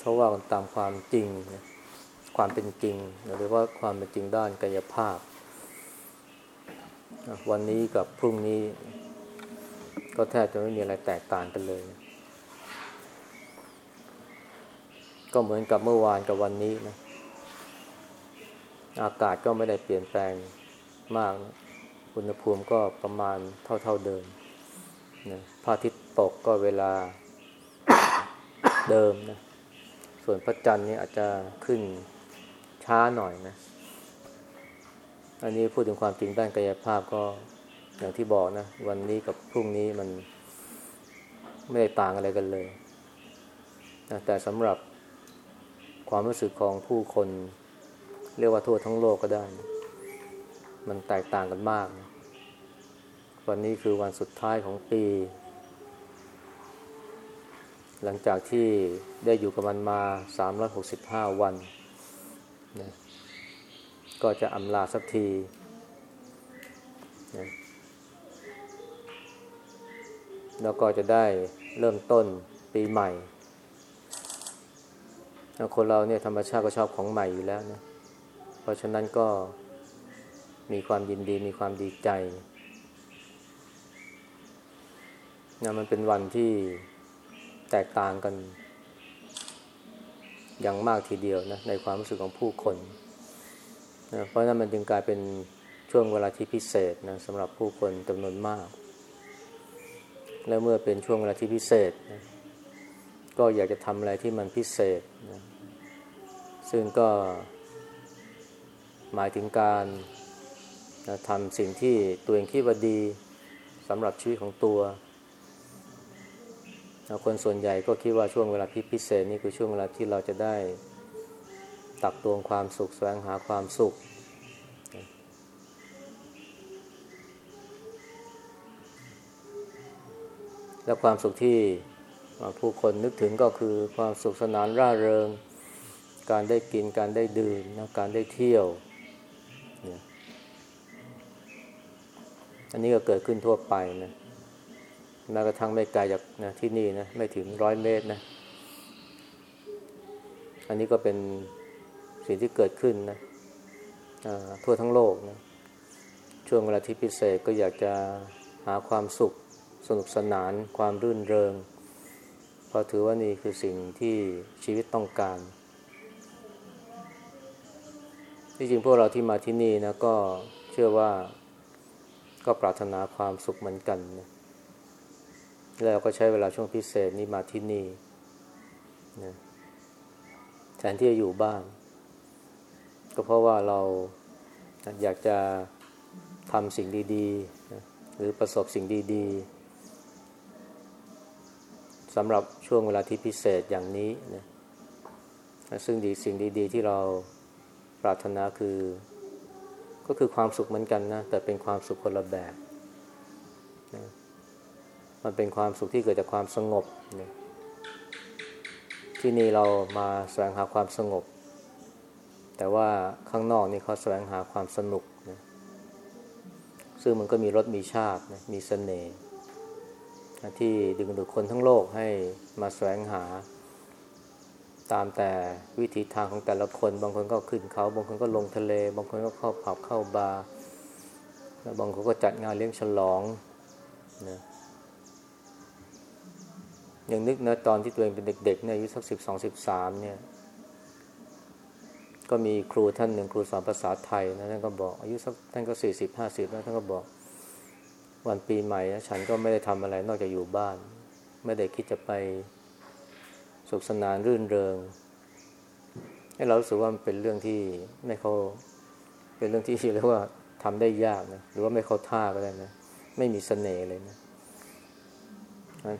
เพราะว่ามันตามความจริง ความเป็นจริงหรือว่าความเป็นจริงด้านกายภาพ วันนี้กับพรุ่งนี้ ก็แทบจะไม่มีอะไรแตกต่างกันเลย ก็เหมือนกับเมื่อวานกับวันนี้นะอากาศก็ไม่ได้เปลี่ยนแปลงมากนะอุณหภูมิก็ประมาณเท่า ๆเดิมนะพระอาทิตย์ตกก็เวลาเดิมนะ ส่วนพระจันทร์นี่อาจจะขึ้นช้าหน่อยนะ อันนี้พูดถึงความจริงด้านกายภาพก็อย่างที่บอกนะ วันนี้กับพรุ่งนี้มันไม่ได้ต่างอะไรกันเลยนะแต่สำหรับความรู้สึกของผู้คน เรียกว่าทั่วทั้งโลกก็ได้ มันแตกต่างกันมากนะวันนี้คือวันสุดท้ายของปี หลังจากที่ได้อยู่กับมันมา 365 วันนะก็จะอำลาสักทีนะแล้วก็จะได้เริ่มต้นปีใหม่ คนเราเนี่ยธรรมชาติก็ชอบของใหม่อยู่แล้วนะ เพราะฉะนั้นก็มีความยินดีมีความดีใจนะมันเป็นวันที่ แตกต่างกัน อย่างมากทีเดียวนะในความรู้สึกของผู้คนนะเพราะนั้นมันจึงกลายเป็นช่วงเวลาที่พิเศษนะสำหรับผู้คนจำนวนมาก และเมื่อเป็นช่วงเวลาที่พิเศษนะก็อยากจะทำอะไรที่มันพิเศษนะซึ่งก็หมายถึงการนะทำสิ่งที่ตัวเองคิดว่าดีสำหรับชีวิตของตัว คนส่วนใหญ่ก็คิดว่าช่วงเวลาพิเศษนี่คือช่วงเวลาที่เราจะได้ตักตวงความสุขแสวงหาความสุข และความสุขที่ผู้คนนึกถึงก็คือความสุขสนานร่าเริง การได้กินการได้ดื่มนะการได้เที่ยว อันนี้ก็เกิดขึ้นทั่วไปนะ แม้กระทั่งไม่ไกลจากนะที่นี่นะไม่ถึงร้อยเมตรนะ อันนี้ก็เป็นสิ่งที่เกิดขึ้นนะทั่วทั้งโลกนะช่วงเวลาที่พิเศษก็อยากจะหาความสุขสนุกสนาน ความรื่นเริงเพราะถือว่านี่คือสิ่งที่ชีวิตต้องการ ที่จริงพวกเราที่มาที่นี่นะก็เชื่อว่าก็ปรารถนาความสุขเหมือนกันนะ แล้วก็ใช้เวลาช่วงพิเศษนี้มาที่นี่นะแทนที่จะอยู่บ้าน ก็เพราะว่าเราอยากจะทำสิ่งดีๆนะหรือประสบสิ่งดีๆสำหรับช่วงเวลาที่พิเศษอย่างนี้นะซึ่งดีสิ่งดีๆ ที่เราปรารถนาคือ ก็คือความสุขเหมือนกันนะ แต่เป็นความสุขคนละแบบนะ มันเป็นความสุขที่เกิดจากความสงบนะที่นี่เรามาแสวงหาความสงบ แต่ว่าข้างนอกนี่เขาแสวงหาความสนุกนะซึ่งมันก็มีรสมีชาตินะมีสเสน่ห์ที่ดึงดูดคนทั้งโลกให้มาแสวงหา ตามแต่วิธีทางของแต่ละคน บางคนก็ขึ้นเขา บางคนก็ลงทะเล บางคนก็เข้าผับเข้าบาร์แล้วบางคนก็จัดงานเลี้ยงฉลองนะ ยังนึกนะตอนที่ตัวเองเป็นเด็กๆเนี่ยอายุสักสิบสองสิบสามเนี่ย ก็มีครูท่านหนึ่งครูสอนภาษาไทยนะท่านก็บอกอายุสักท่านก็สี่สิบห้าสิบแล้วท่านก็บอก วันปีใหม่นะฉันก็ไม่ได้ทำอะไรนอกจากอยู่บ้าน ไม่ได้คิดจะไปสุขสนานรื่นเริง ให้เราสึกว่ามันเป็นเรื่องที่ไม่เขาเป็นเรื่องที่เรียกว่าทำได้ยากนะหรือว่าไม่เขาท่าก็ได้นะไม่มีเสน่ห์เลยนะ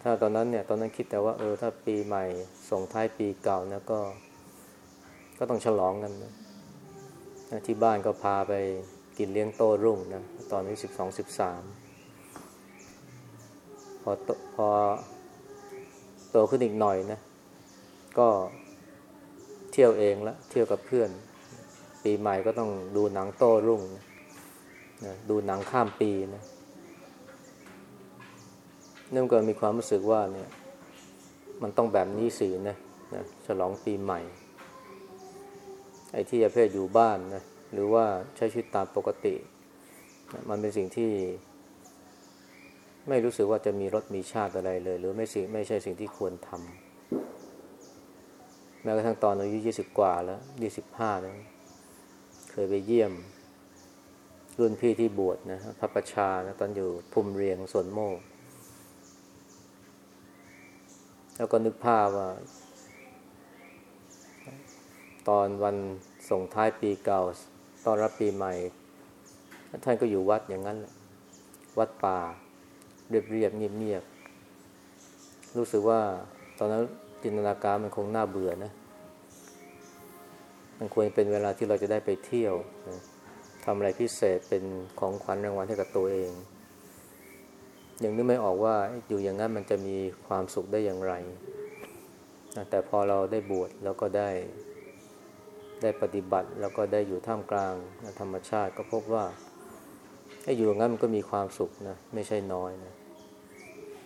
ถ้าตอนนั้นเนี่ยตอนนั้นคิดแต่ว่าเออถ้าปีใหม่ส่งท้ายปีเก่านะก็ ก็ต้องฉลองกันนะที่บ้านก็พาไปกินเลี้ยงโต้รุ่งนะตอนนี้สิบสองสิบสามพอพอโตขึ้นอีกหน่อยนะ ก็เที่ยวเองละเที่ยวกับเพื่อน ปีใหม่ก็ต้องดูหนังโต้รุ่งนะดูหนังข้ามปีนะ นั่นก็มีความรู้สึกว่าเนี่ย มันต้องแบบนี้สินะนะฉลองปีใหม่ ไอ้ที่ประเภทอยู่บ้านนะหรือว่าใช้ชีวิตตามปกตินะมันเป็นสิ่งที่ไม่รู้สึกว่าจะมีรสมีชาติอะไรเลย หรือไม่สิ่งไม่ใช่สิ่งที่ควรทำแม้กระทั่งตอนอายุยี่สิบกว่าแล้วยี่สิบห้านะเคยไปเยี่ยม รุ่นพี่ที่บวชนะพระประชานะตอนอยู่ภูมิเรียงสวนโมก แล้วก็นึกภาพว่า ตอนวันส่งท้ายปีเก่าตอนรับปีใหม่ ท่านก็อยู่วัดอย่างนั้น วัดป่า เรียบเรียบเงียบเงียบรู้สึกว่าตอนนั้นจินตนาการมันคงน่าเบื่อนะ มันควรเป็นเวลาที่เราจะได้ไปเที่ยวทำอะไรพิเศษเป็นของขวัญรางวัลให้กับตัวเอง ยังนึกไม่ออกว่าอยู่อย่างนั้นมันจะมีความสุขได้อย่างไร แต่พอเราได้บวชแล้วก็ได้ ได้ปฏิบัติแล้วก็ได้อยู่ท่ามกลางธรรมชาติก็พบว่าให้อยู่อย่างนั้นมันก็มีความสุขนะไม่ใช่น้อยนะ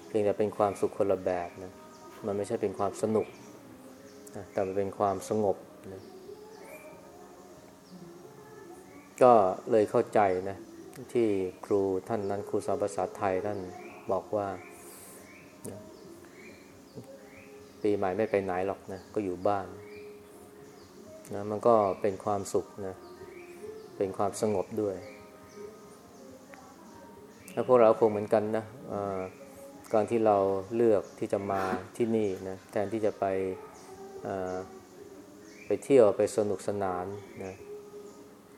เพียงแต่เป็นความสุขคนละแบบนะมันไม่ใช่เป็นความสนุกนะแต่มันเป็นความสงบนะก็เลยเข้าใจนะที่ครูท่านนั้นครูสอนภาษาไทยท่าน บอกว่า ปีใหม่ไม่ไปไหนหรอกนะ ก็อยู่บ้านนะมันก็เป็นความสุขนะ เป็นความสงบด้วยแล้วพวกเราคงเหมือนกันนะการที่เราเลือกที่จะมาที่นี่นะแทนที่จะไปไปเที่ยวไปสนุกสนานนะ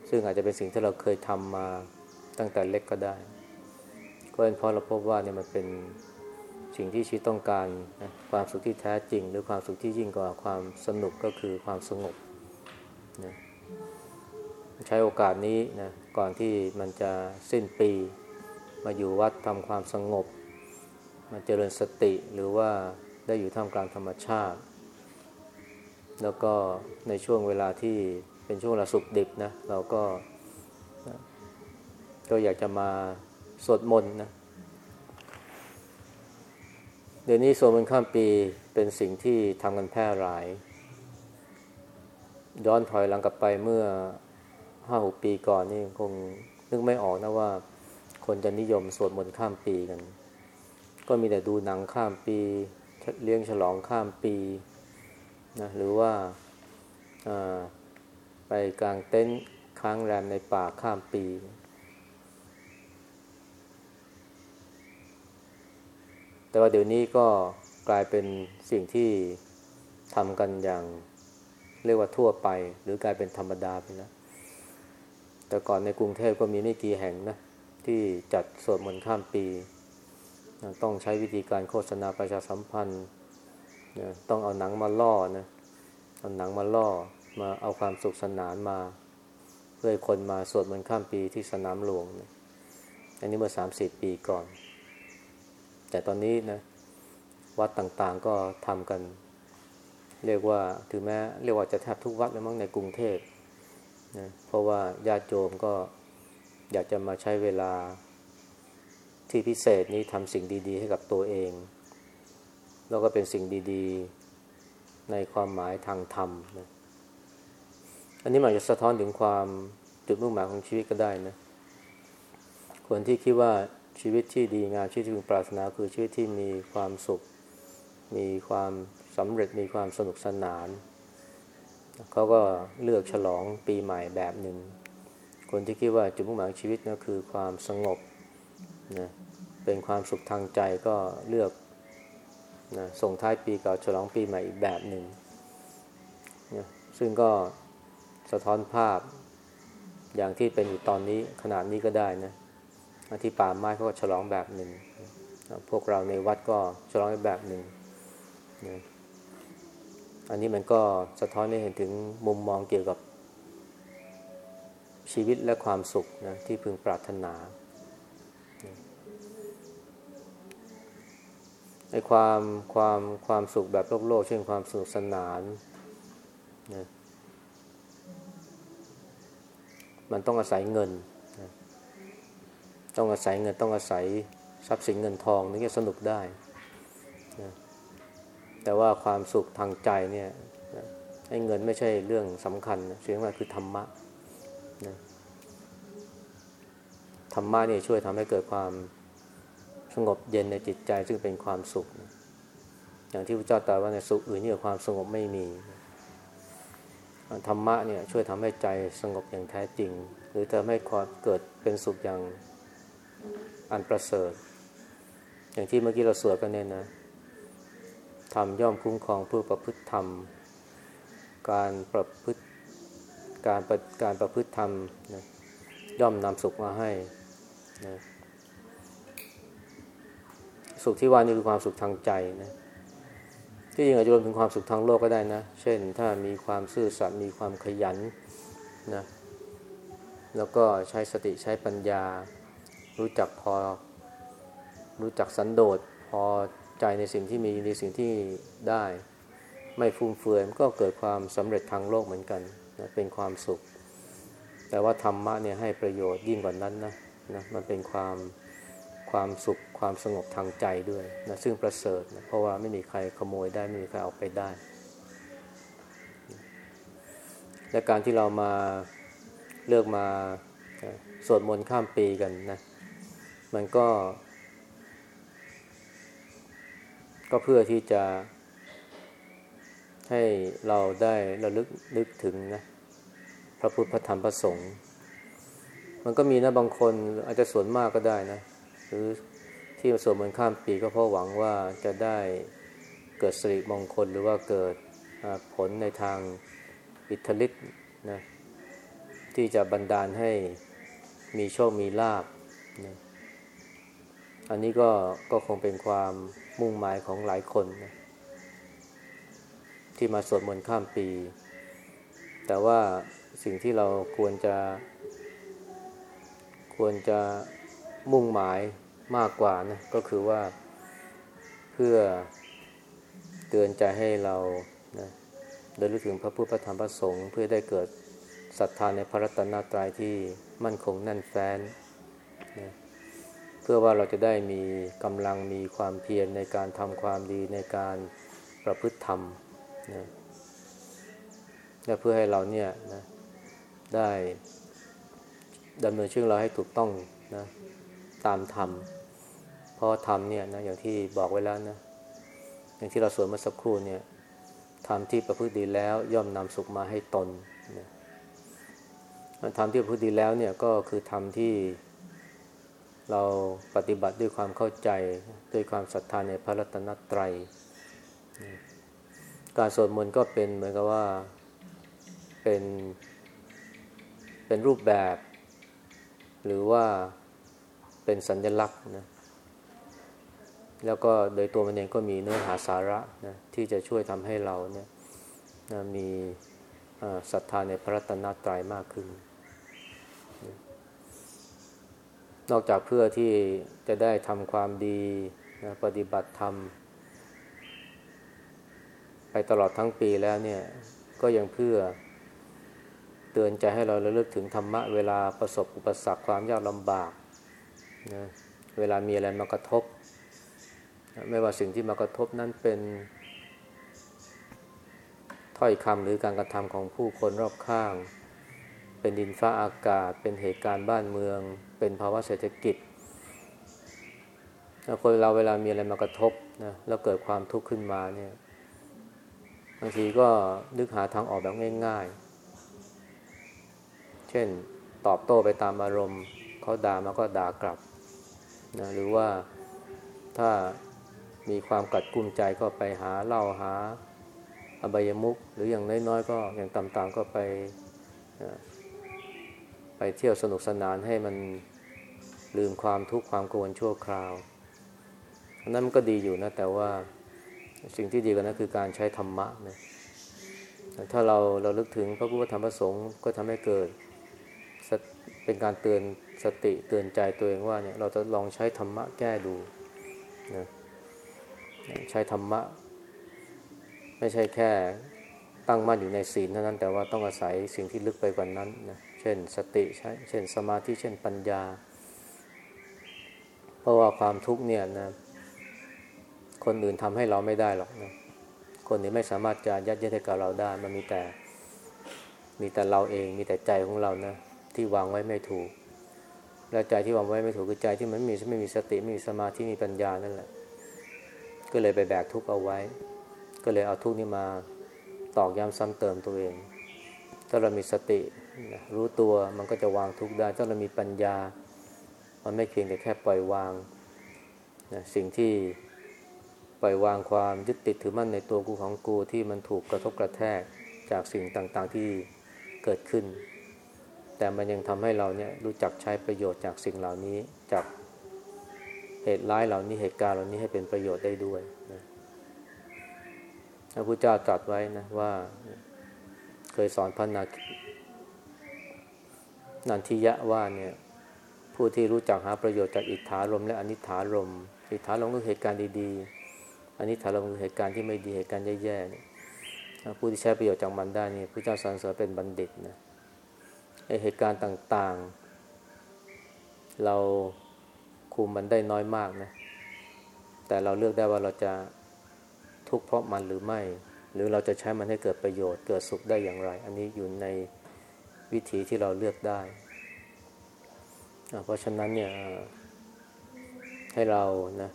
ซึ่งอาจจะเป็นสิ่งที่เราเคยทำมาตั้งแต่เล็กก็ได้ ก็เป็นเพราะเราพบว่าเนี่ยมันเป็นสิ่งที่ชีวิตต้องการนะความสุขที่แท้จริง หรือความสุขที่ยิ่งกว่าความสนุกก็คือความสงบนะใช้โอกาสนี้นะก่อนที่มันจะสิ้นปี มาอยู่วัดทำความสงบ มาเจริญสติหรือว่าได้อยู่ท่ามกลางธรรมชาติ แล้วก็ในช่วงเวลาที่เป็นช่วงเวลาสุขดิบนะเราก็ ก็อยากจะมา สวดมนต์นะ เดี๋ยวนี้สวดมนต์ข้ามปีเป็นสิ่งที่ทำกันแพร่หลาย ย้อนถอยหลังกลับไปเมื่อห้าหกปีก่อนนี่คงนึกไม่ออกนะว่าคนจะนิยมสวดมนต์ข้ามปีกัน ก็มีแต่ดูหนังข้ามปี เลี้ยงฉลองข้ามปีนะหรือว่าไปกลางเต็นท์ค้างแรมในป่าข้ามปี แต่ว่าเดี๋ยวนี้ก็กลายเป็นสิ่งที่ทำกันอย่างเรียกว่าทั่วไป หรือกลายเป็นธรรมดาไปแล้วแต่ก่อนในกรุงเทพก็มีไม่กี่แห่งนะ ที่จัดสวดมนต์ข้ามปี ต้องใช้วิธีการโฆษณาประชาสัมพันธ์ต้องเอาหนังมาล่อนะเอาหนังมาล่อมาเอาความสุขสนานมา เพื่อคนมาสวดมนต์ข้ามปีที่สนามหลวงนะอันนี้เมื่อสามสิบปีก่อน แต่ตอนนี้นะวัดต่างๆก็ทำกัน เรียกว่าถึงแม้เรียกว่าจะแทบทุกวัดแล้วมั้งในกรุงเทพนะเพราะว่าญาติโยมก็อยากจะมาใช้เวลาที่พิเศษนี้ทำสิ่งดี ๆ ให้กับตัวเอง แล้วก็เป็นสิ่งดีๆ ในความหมายทางธรรมนะอันนี้มันจะสะท้อนถึงความจุดมุ่งหมายของชีวิตก็ได้นะคนที่คิดว่า ชีวิตที่ดีงามชีวิตที่พึงปรารถนาคือชีวิตที่มีความสุข มีความสำเร็จมีความสนุกสนาน เขาก็เลือกฉลองปีใหม่แบบหนึ่ง คนที่คิดว่าจุดมุ่งหมายชีวิตนะคือความสงบนะเป็นความสุขทางใจก็เลือกนะส่งท้ายปีเก่าฉลองปีใหม่อีกแบบหนึ่งนะซึ่งก็สะท้อนภาพอย่างที่เป็นอยู่ตอนนี้ขนาดนี้ก็ได้นะ ที่ป่าไม้เขาก็ฉลองแบบหนึ่ง พวกเราในวัดก็ฉลองแบบหนึ่งนะอันนี้มันก็สะท้อนให้เห็นถึงมุมมองเกี่ยวกับชีวิตและความสุขนะที่พึงปรารถนาไอ้ความความความสุขแบบโลกโลกเช่นความสนุกสนานนะมันต้องอาศัยเงิน ต้องอาศัยเงินต้องอาศัยทรัพย์สินเงินทองถึงจะสนุกได้นะแต่ว่าความสุขทางใจเนี่ยให้เงินไม่ใช่เรื่องสำคัญสิ่งสำคัญคือธรรมะนะธรรมะเนี่ยช่วยทำให้เกิดความสงบเย็นในจิตใจซึ่งเป็นความสุขนะอย่างที่พระเจ้าตรัสว่าในสุขอื่นนี่ความสงบไม่มีธรรมะเนี่ยช่วยทำให้ใจสงบอย่างแท้จริง หรือทำให้ความเกิดเป็นสุขอย่าง อันประเสริฐ อย่างที่เมื่อกี้เราสวดกันเนี่ยนะทำย่อมคุ้มครองผู้ประพฤติธรรม การประพฤติการการประพฤติธรรมนะย่อมนำสุขมาให้นะสุขที่ว่านี่คือความสุขทางใจนะที่จริงอาจจะรวมถึงความสุขทางโลกก็ได้นะ เช่น ถ้ามีความซื่อสัตย์มีความขยันนะแล้วก็ใช้สติใช้ปัญญา รู้จักพอ รู้จักสันโดษพอใจในสิ่งที่มีในสิ่งที่ได้ ไม่ฟุ่มเฟือยก็เกิดความสำเร็จทางโลกเหมือนกันนะเป็นความสุข แต่ว่าธรรมะเนี่ยให้ประโยชน์ยิ่งกว่านั้นนะนะมันเป็นความความสุขความสงบทางใจด้วยนะซึ่งประเสริฐนะเพราะว่าไม่มีใครขโมยได้ไม่มีใครเอาไปได้และการที่เรามาเลือกมาสวดมนต์ข้ามปีกันนะ มันก็ ก็เพื่อที่จะ ให้เราได้ระลึกนึกถึงนะ พระพุทธพระธรรมพระสงฆ์มันก็มีนะบางคนอาจจะส่วนมากก็ได้นะ หรือที่มาสวดมนต์ข้ามปีก็เพราะหวังว่าจะได้เกิดสิริมงคลหรือว่าเกิดผลในทางอิทธิฤทธิ์นะที่จะบันดาลให้มีโชค มีลาบนะ อันนี้ก็ก็คงเป็นความมุ่งหมายของหลายคนนะที่มาสวดมนต์ข้ามปี แต่ว่าสิ่งที่เราควรจะ ควรจะมุ่งหมายมากกว่านะก็คือว่าเพื่อเตือนใจให้เรานะเดินรู้ถึงพระพุทธพระธรรมพระสงฆ์เพื่อได้เกิดศรัทธาในพระรัตนตรัยที่มั่นคงแน่นแฟ้น พื่อว่าเราจะได้มีกำลังมีความเพียรในการทำความดีในการประพฤติธรรมนะและเพื่อให้เราเนี่ยนะได้ดำเนินชีวิตเราให้ถูกต้องนะตามธรรมเพราะธรรมเนี่ยนะอย่างที่บอกไว้แล้วนะอย่างที่เราสวดเมื่อสักครู่เนี่ยธรรมที่ประพฤติดีแล้วย่อมนำสุขมาให้ตนนะธรรมที่ประพฤติดีแล้วเนี่ยก็คือธรรมที่ เราปฏิบัติด้วยความเข้าใจด้วยความศรัทธาในพระรัตนตรัย การสวดมนต์ก็เป็นเหมือนกับว่าเป็นเป็นรูปแบบ หรือว่าเป็นสัญลักษณ์นะแล้วก็โดยตัวมันเองก็มีเนื้อหาสาระนะที่จะช่วยทำให้เราเนี่ยนะมีศรัทธาในพระรัตนตรัยมากขึ้น นอกจากเพื่อที่จะได้ทำความดีนะปฏิบัติธรรม ไปตลอดทั้งปีแล้วเนี่ย ก็ยังเพื่อเตือนใจให้เราระลึกถึงธรรมะ เวลาประสบอุปสรรคความยากลำบากนะเวลามีอะไรมากระทบ ไม่ว่าสิ่งที่มากระทบนั้นเป็น ถ้อยคำหรือการกระทำของผู้คนรอบข้าง เป็นดินฟ้าอากาศ เป็นเหตุการณ์บ้านเมือง เป็นภาวะเศรษฐกิจคนเราเวลามีอะไรมากระทบนะแล้วเกิดความทุกข์ขึ้นมาเนี่ยบางทีก็นึกหาทางออกแบบง่าย ๆ เช่นตอบโต้ไปตามอารมณ์เขาด่ามาก็ด่ากลับนะหรือว่าถ้ามีความกัดกุ้มใจก็ไปหาเล่าหาอบายมุกหรืออย่างน้อยๆก็อย่างต่ำๆก็ไป ไปเที่ยวสนุกสนานให้มันลืมความทุกข์ความกังวลชั่วคราวอันนั้นมันก็ดีอยู่นะ แต่ว่าสิ่งที่ดีกว่านั้นคือการใช้ธรรมะนะถ้าเราเราลึกถึงพระพุทธธรรมประสงค์ก็ทำให้เกิดเป็นการเตือนสติเตือนใจตัวเองว่าเนี่ยเราจะลองใช้ธรรมะแก้ดูนะใช้ธรรมะ ไม่ใช่แค่ตั้งมั่นอยู่ในศีลเท่านั้นแต่ว่าต้องอาศัยสิ่งที่ลึกไปกว่านั้นนะเช่นสติใช้เช่นสมาธิเช่นปัญญา เพราะว่าความทุกข์เนี่ยนะคนอื่นทำให้เราไม่ได้หรอกนะคนนี้ไม่สามารถจะยัดเยียดให้กับเราได้ มันมีแต่ มีแต่เราเอง มีแต่ใจของเรานะที่วางไว้ไม่ถูก และใจที่วางไว้ไม่ถูกคือใจที่มันไม่มีไม่มีสติไม่มีสมาธิมีปัญญานั่นแหละ ก็เลยไปแบกทุกข์เอาไว้ ก็เลยเอาทุกข์นี้มาตอกย้ำซ้ำเติมตัวเอง ถ้าเรามีสติ รู้ตัวมันก็จะวางทุกข์ได้ถ้าเรามีปัญญา มันไม่เพียงแต่แค่ปล่อยวางนะสิ่งที่ปล่อยวางความยึดติดถือมั่นในตัวกูของกูที่มันถูกกระทบกระแทกจากสิ่งต่างๆที่เกิดขึ้น แต่มันยังทำให้เราเนี่ยรู้จักใช้ประโยชน์จากสิ่งเหล่านี้จากเหตุร้ายเหล่านี้เหตุการณ์เหล่านี้ให้เป็นประโยชน์ได้ด้วยนะพระพุทธเจ้าตรัสไว้นะว่า เคยสอนพระนา นันทิยะว่าเนี่ยผู้ที่รู้จักหาประโยชน์จากอิทธารมและอนิถารม อิทธารมก็คือเหตุการณ์ดีๆอนิถารมคือเหตุการณ์ที่ไม่ดีเหตุการณ์แย่ๆเนี่ยผู้ที่ใช้ประโยชน์จากมันได้นี่พระเจ้าสรรเสริญเป็นบัณฑิตนะไอเหตุการณ์ต่างๆ เราคุมมันได้น้อยมากนะแต่เราเลือกได้ว่าเราจะทุกข์เพราะมันหรือไม่ หรือเราจะใช้มันให้เกิดประโยชน์เกิดสุขได้อย่างไร อันนี้อยู่ใน วิธีที่เราเลือกได้ เพราะฉะนั้นเนี่ยให้เรานะ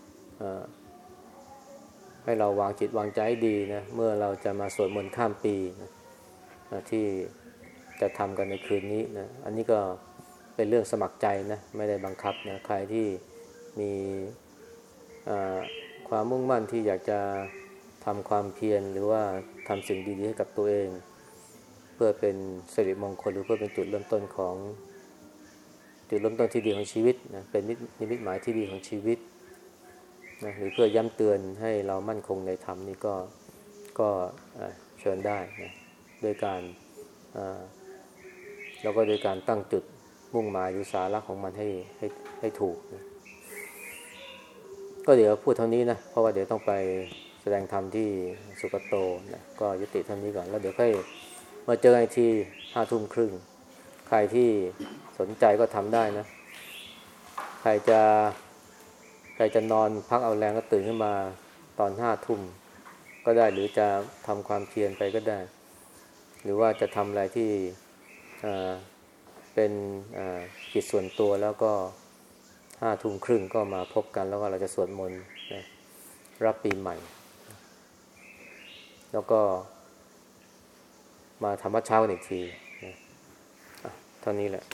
ให้เราวางจิตวางใจดีนะเมื่อเราจะมาสวดมนต์ข้ามปีนะที่จะทำกันในคืนนี้นะอันนี้ก็เป็นเรื่องสมัครใจนะไม่ได้บังคับนะใครที่มีความมุ่งมั่นที่อยากจะทำความเพียรหรือว่าทำสิ่งดีๆให้กับตัวเอง พื่อเป็นสิริมงคลหรือเพื่อเป็นจุดเริ่มต้นของ จุดเริ่มต้นที่ดีของชีวิตนะเป็นนิมิตหมายที่ดีของชีวิตนะหรือเพื่อย้ำเตือนให้เรามั่นคงในธรรมนี่ก็ก็เชิญได้นะโดยการแล้วก็โดยการตั้งจุดมุ่งหมายหรือสาระของมันให้ให้ให้ถูกนะก็เดี๋ยวพูดเท่านี้นะ เพราะว่าเดี๋ยวต้องไปแสดงธรรมที่สุกโตนะก็ยุติเท่านี้ก่อน แล้วเดี๋ยวค่อย มาเจอกันที่ห้าทุ่มครึ่ง ใครที่สนใจก็ทำได้นะ ใครจะใครจะนอนพักเอาแรงก็ตื่นขึ้นมาตอนห้าทุ่มก็ได้หรือจะทำความเพียรไปก็ได้ หรือว่าจะทำอะไรที่เป็นกิจส่วนตัวแล้วก็ห้าทุ่มครึ่งก็มาพบกันแล้วก็เราจะสวดมนต์รับปีใหม่ แล้วก็ มาทำวัดเช้ากันอีกทีเท่านี้แหละ